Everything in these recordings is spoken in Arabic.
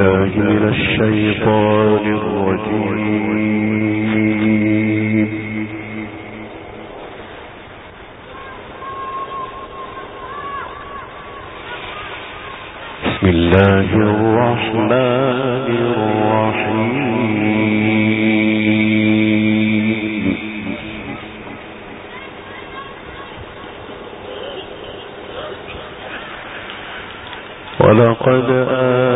بالله من الشيطان الرجيم. بسم الله الرحمن الرحيم. ولقد آل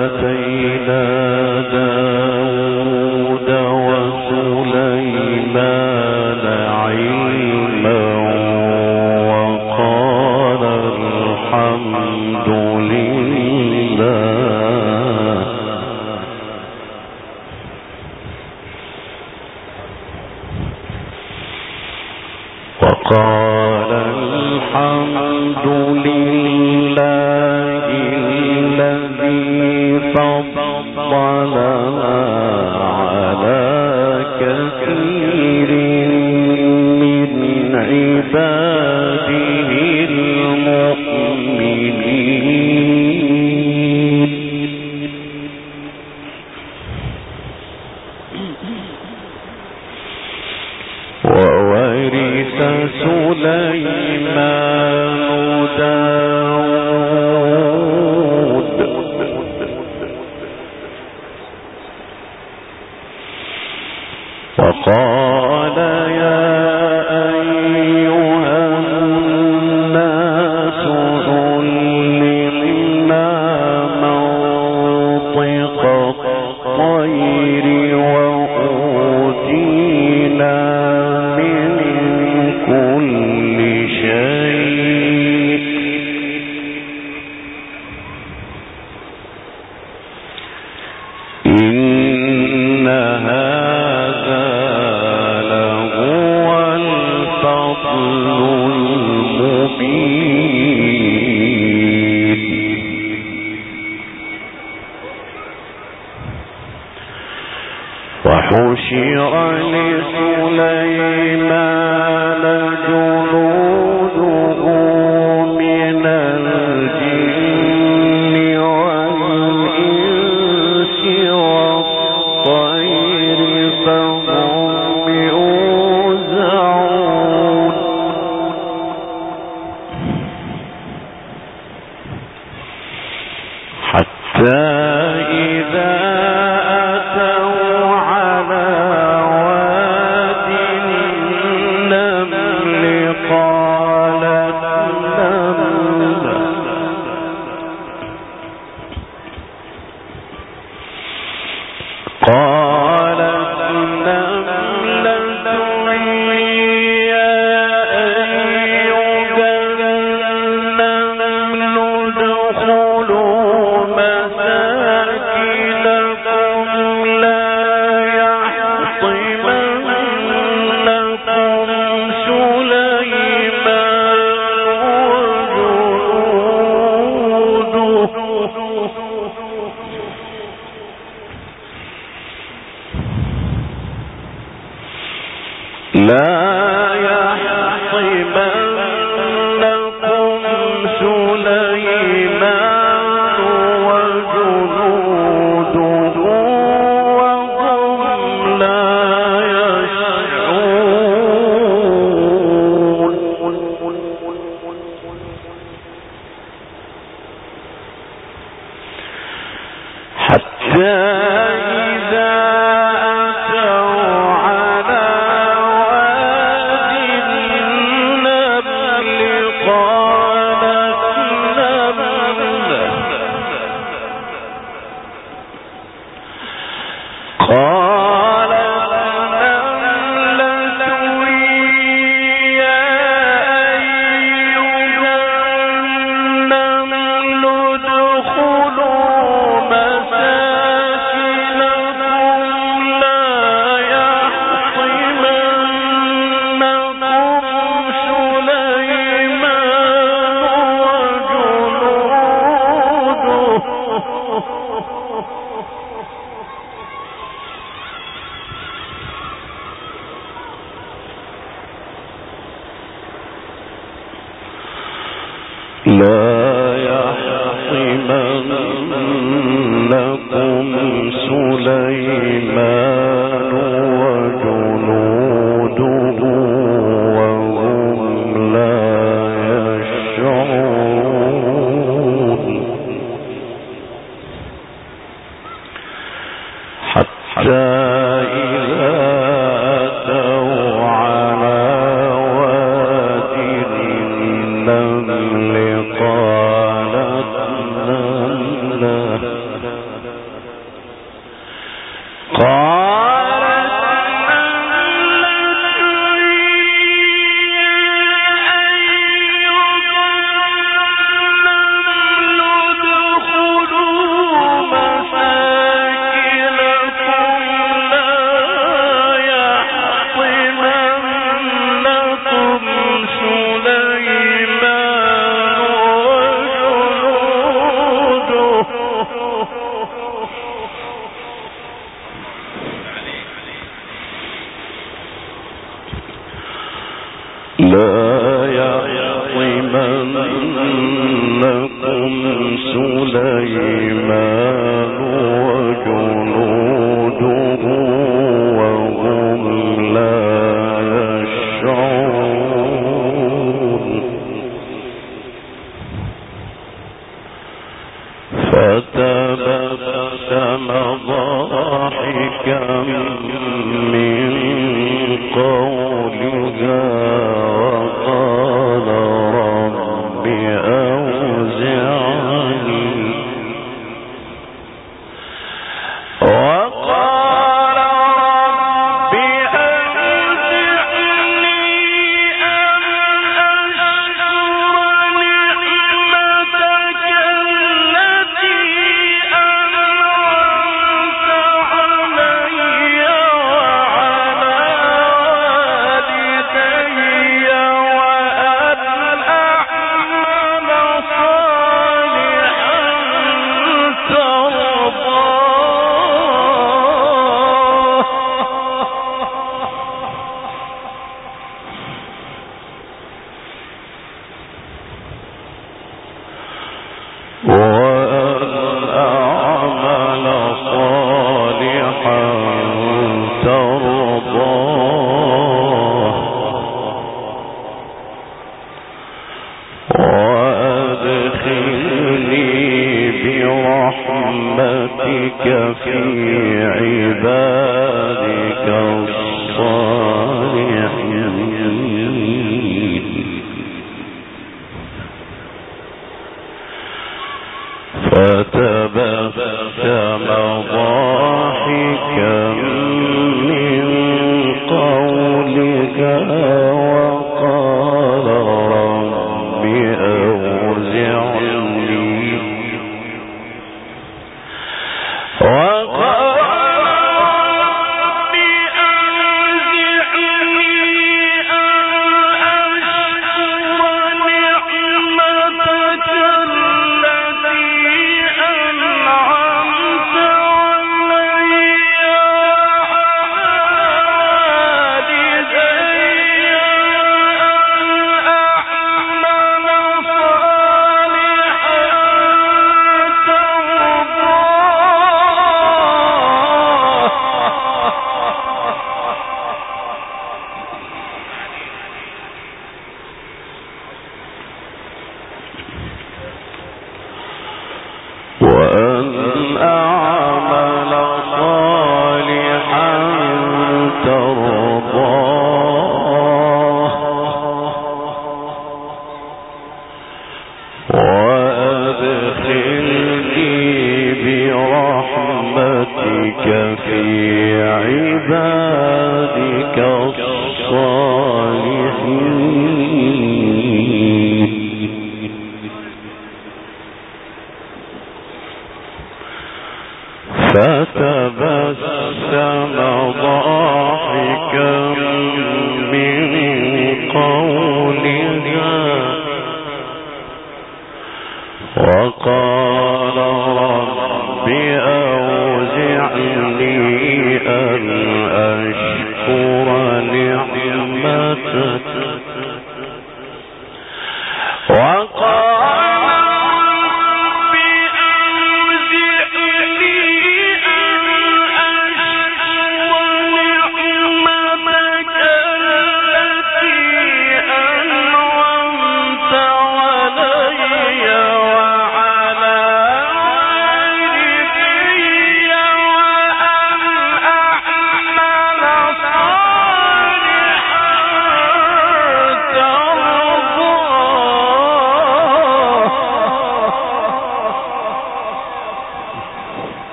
إيمان call.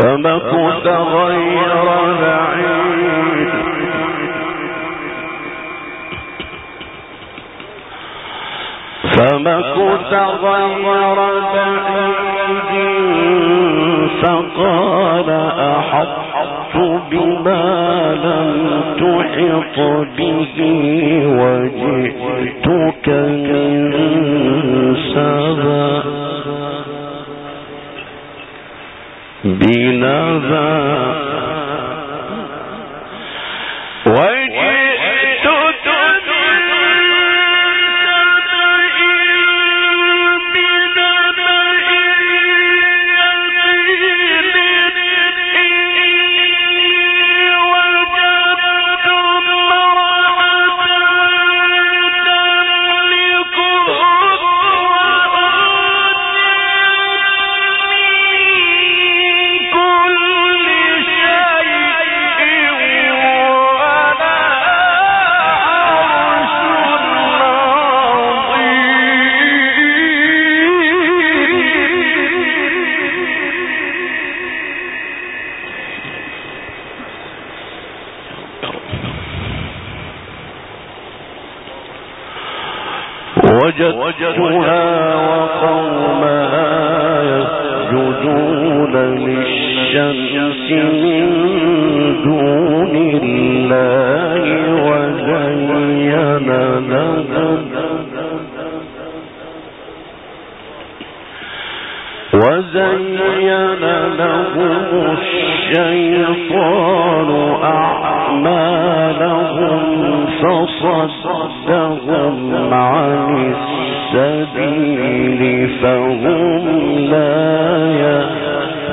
فمكث غير بعيد. فمكث غير بعيد. فقال أحط بما لم تحط به وجئتك من سبأ. إلى وجدتها وقومها يسجدون للشمس من دون الله وزين لهم وزين لهم الشيطان أعلم أعمالهم فصدهم عن السبيل فهم لا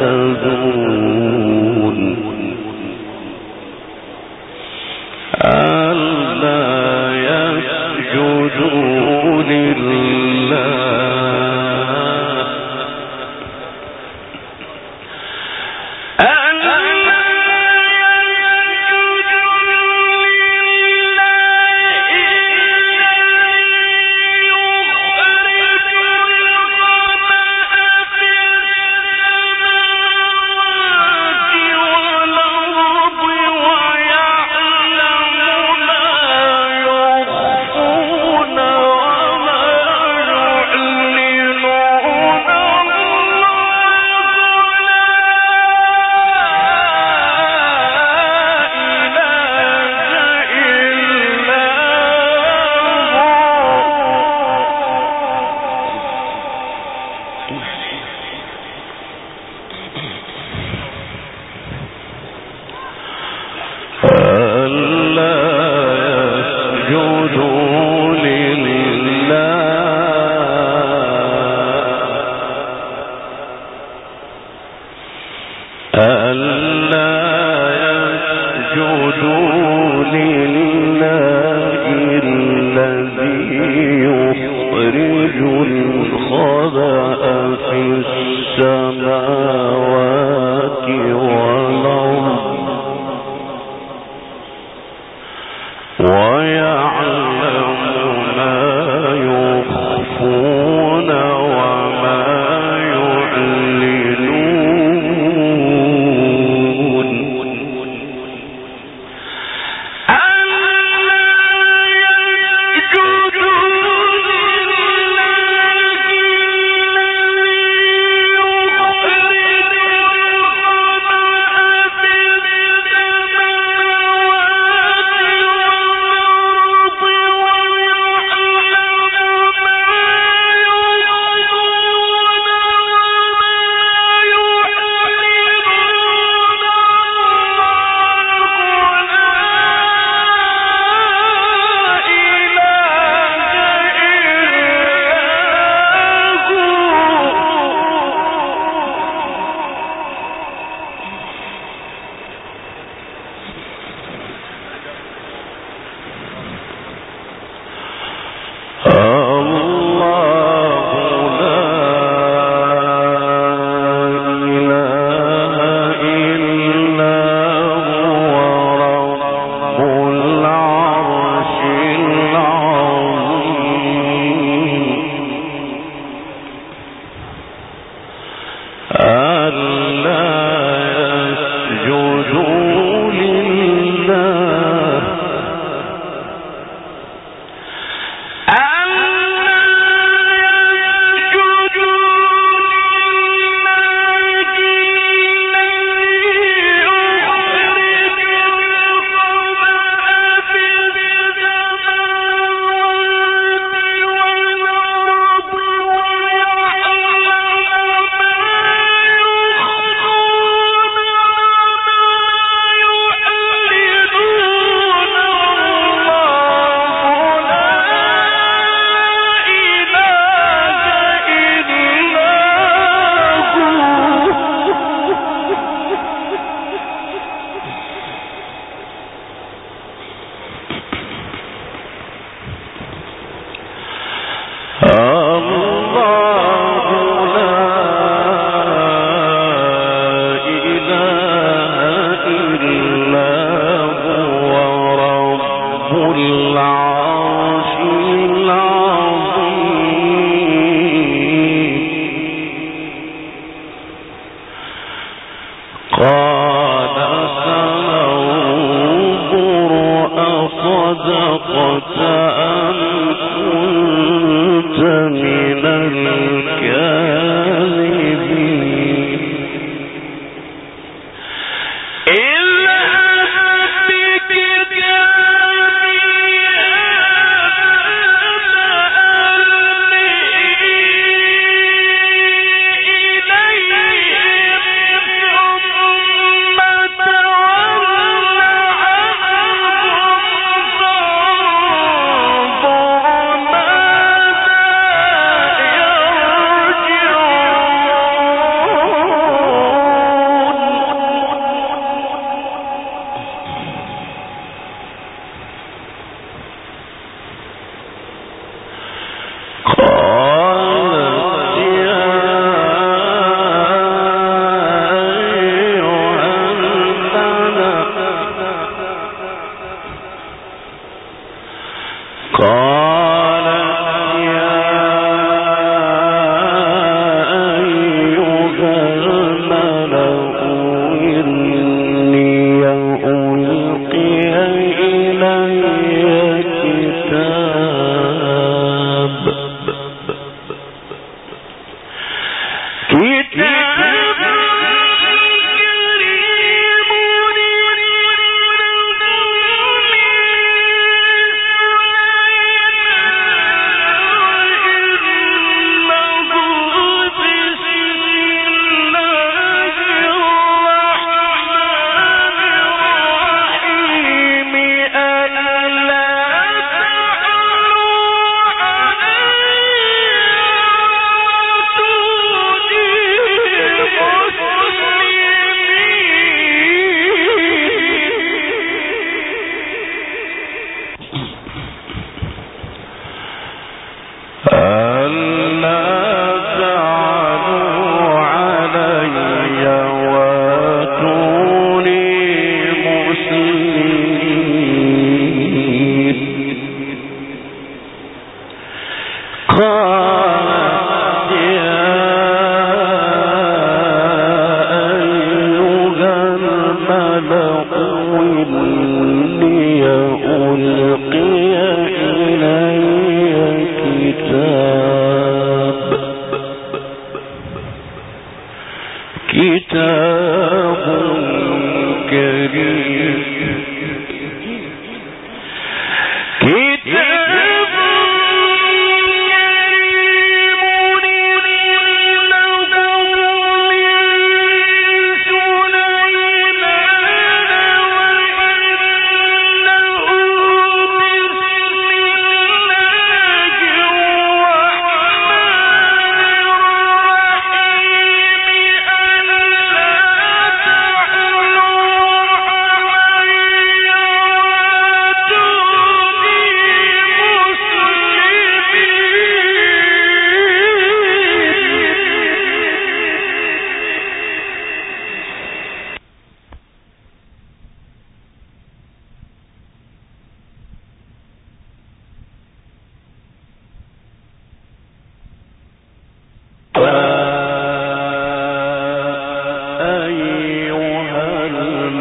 يهتدون. ألا يسجدوا لله.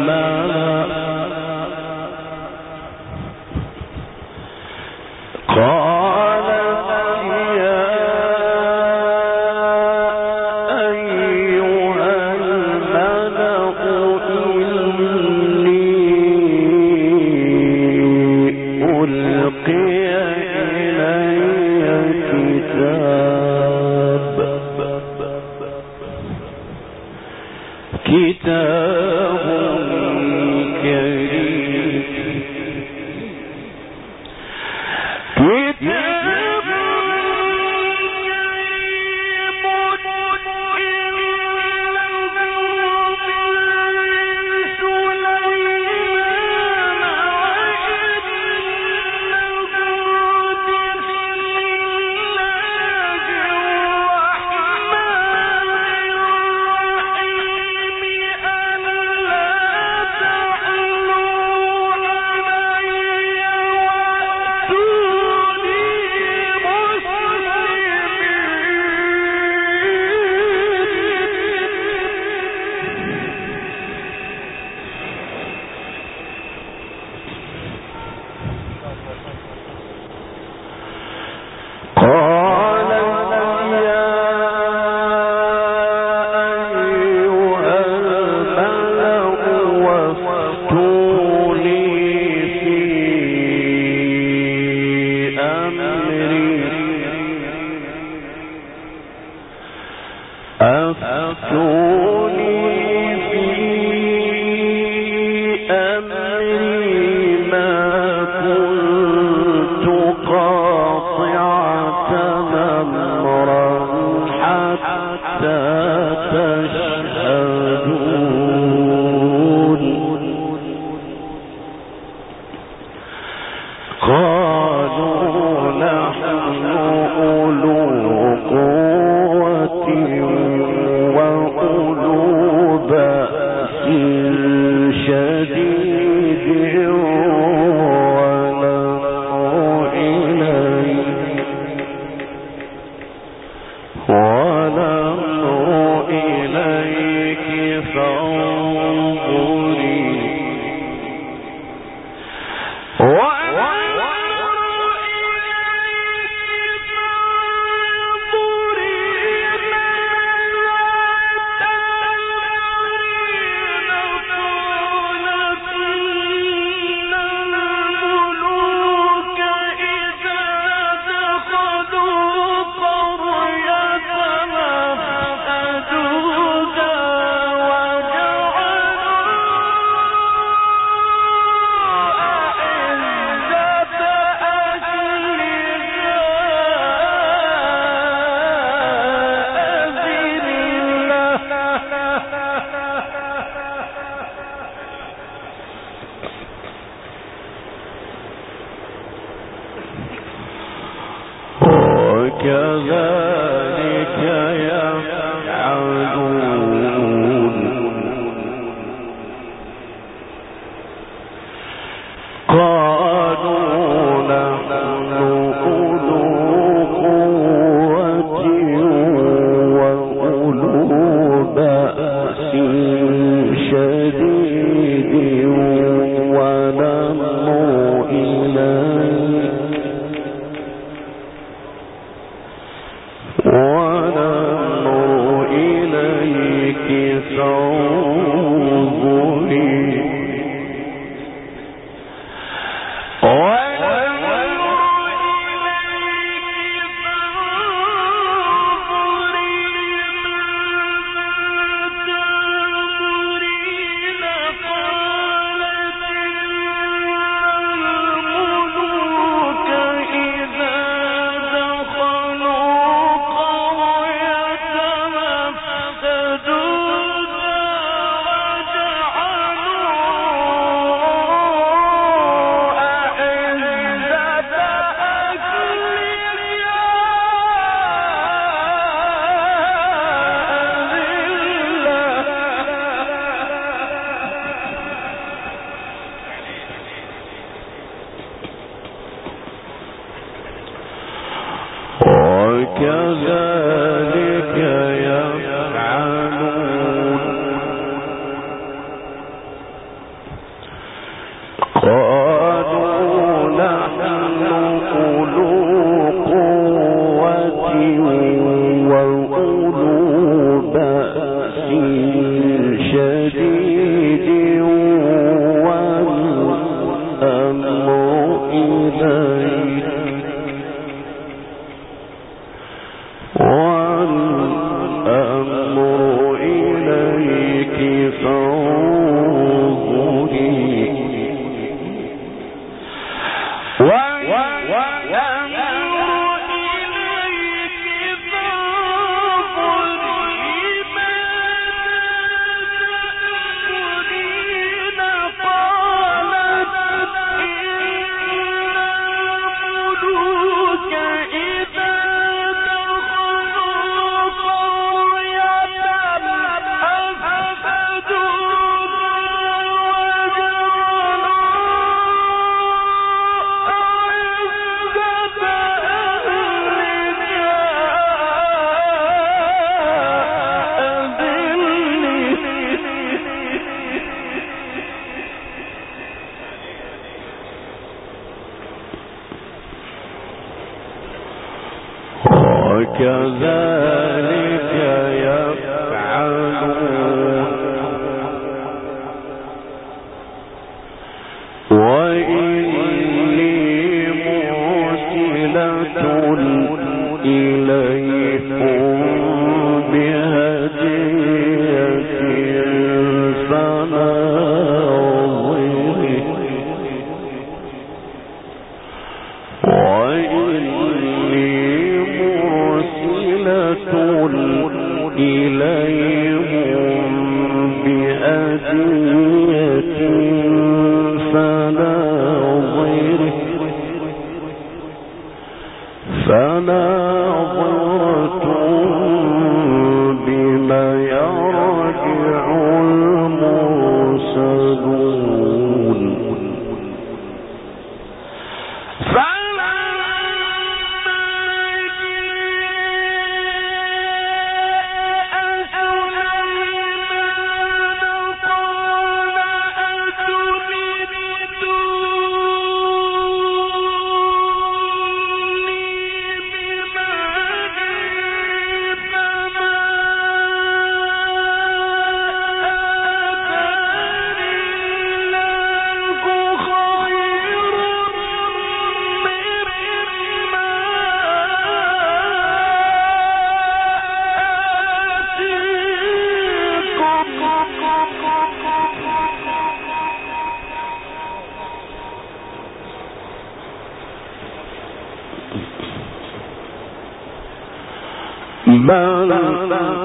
ما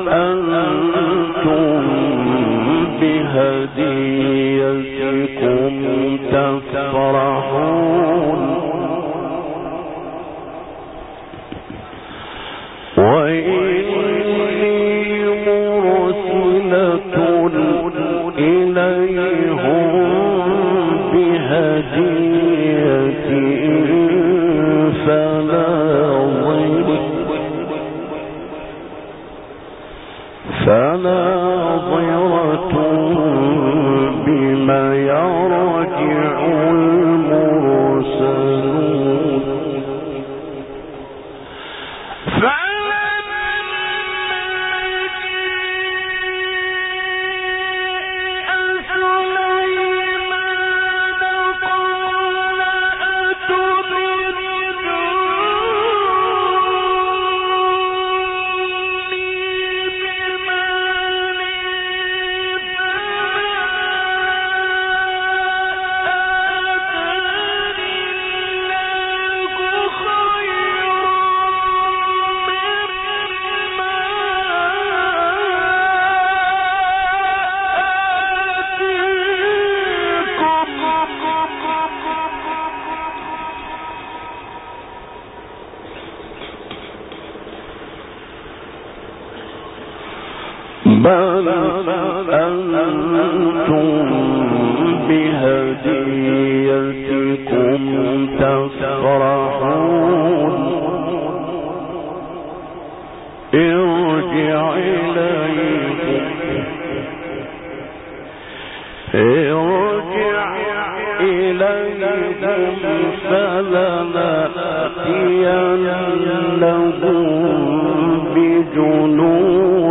أنتم بهديتكم تفرحون. فناظرة